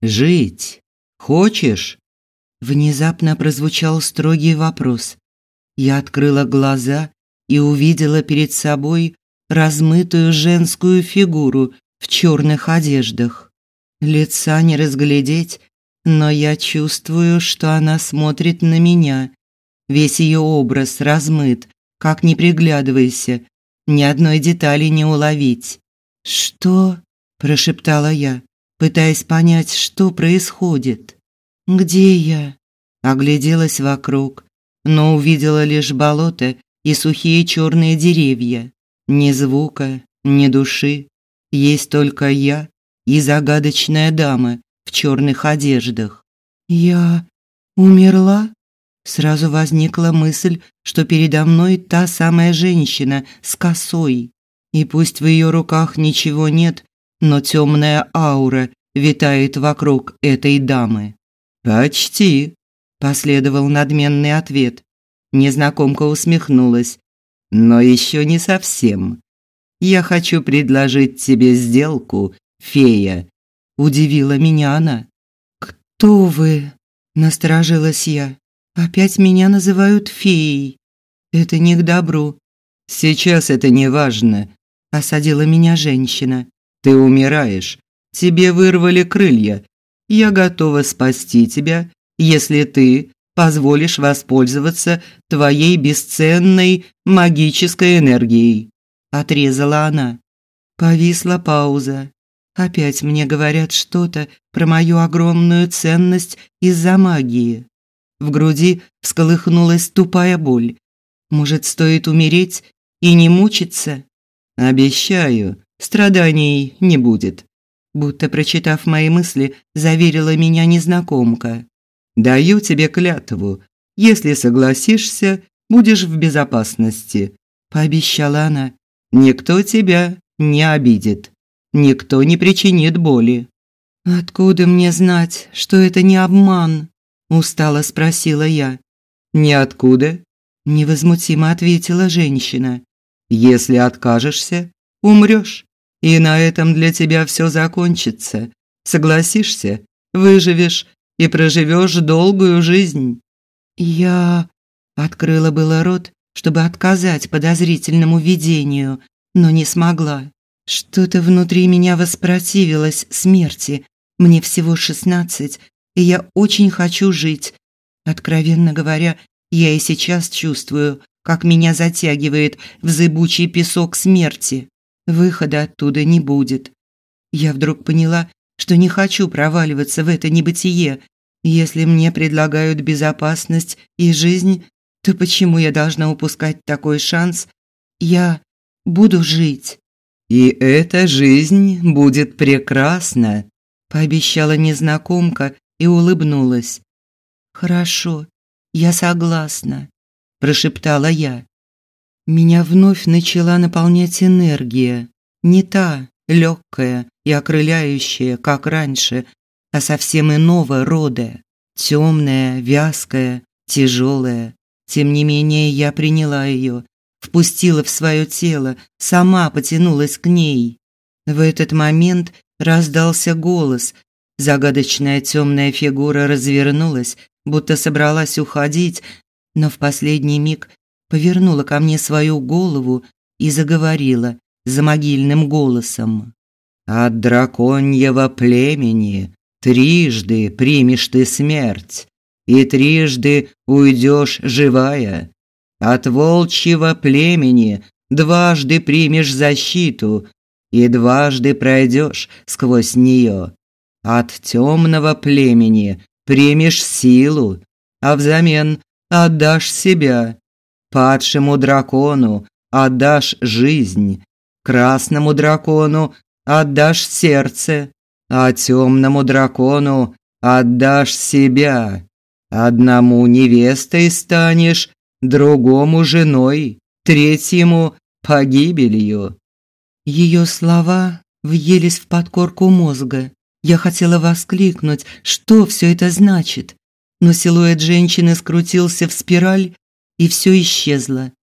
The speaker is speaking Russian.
Жить хочешь? Внезапно прозвучал строгий вопрос. Я открыла глаза и увидела перед собой размытую женскую фигуру в черных одеждах. Лица не разглядеть, но я чувствую, что она смотрит на меня. Весь ее образ размыт, как не приглядывайся, ни одной детали не уловить. «Что?» – прошептала я, пытаясь понять, что происходит. «Где я?» Огляделась вокруг, но увидела лишь болото и сухие черные деревья. Ни звука, ни души. Есть только я и загадочная дама в черных одеждах. «Я умерла?» Сразу возникла мысль, что передо мной та самая женщина с косой. И пусть в ее руках ничего нет, но темная аура витает вокруг этой дамы. «Почти», – последовал надменный ответ. Незнакомка усмехнулась. «Но еще не совсем. Я хочу предложить тебе сделку, фея», – удивила меня она. «Кто вы?» – насторожилась я. Опять меня называют феей. Это не к добру. Сейчас это не важно, осадила меня женщина. Ты умираешь. Тебе вырвали крылья. Я готова спасти тебя, если ты позволишь воспользоваться твоей бесценной магической энергией, отрезала она. Повисла пауза. Опять мне говорят что-то про мою огромную ценность из-за магии. В груди всколыхнулась тупая боль. Может, стоит умереть и не мучиться? Обещаю, страданий не будет. Будто прочитав мои мысли, заверила меня незнакомка. Даю тебе клятву. Если согласишься, будешь в безопасности, пообещала она. Никто тебя не обидит. Никто не причинит боли. Откуда мне знать, что это не обман? устало спросила я. Ниоткуда, невозмутимо ответила женщина. Если откажешься, умрёшь, и на этом для тебя всё закончится. Согласишься, выживешь и проживёшь долгую жизнь. Я открыла было рот, чтобы отказать подозрительному видению, но не смогла. Что-то внутри меня воспротивилось смерти. Мне всего шестнадцать, и я очень хочу жить. Откровенно говоря, я и сейчас чувствую, как меня затягивает в зыбучий песок смерти. Выхода оттуда не будет. Я вдруг поняла, что не хочу проваливаться в это небытие. Если мне предлагают безопасность и жизнь, то почему я должна упускать такой шанс? Я буду жить. И эта жизнь будет прекрасна, пообещала незнакомка, и улыбнулась. Хорошо, я согласна, прошептала я. Меня вновь начала наполнять энергия, не та легкая и окрыляющая, как раньше, а совсем иного рода, темная, вязкая, тяжелая. Тем не менее, я приняла ее, впустила в свое тело, сама потянулась к ней. В этот момент раздался голос, Загадочная темная фигура развернулась, будто собралась уходить, но в последний миг повернула ко мне свою голову и заговорила за могильным голосом. «От драконьего племени трижды примешь ты смерть, и трижды уйдешь живая. От волчьего племени дважды примешь защиту, и дважды пройдешь сквозь нее. От темного племени примешь силу, а взамен отдашь себя. Падшему дракону отдашь жизнь, красному дракону отдашь сердце, а темному дракону отдашь себя. Одному невестой станешь, другому женой, третьему погибелью. Ее слова въелись в подкорку мозга. Я хотела воскликнуть, что все это значит, но силуэт женщины скрутился в спираль, и все исчезло.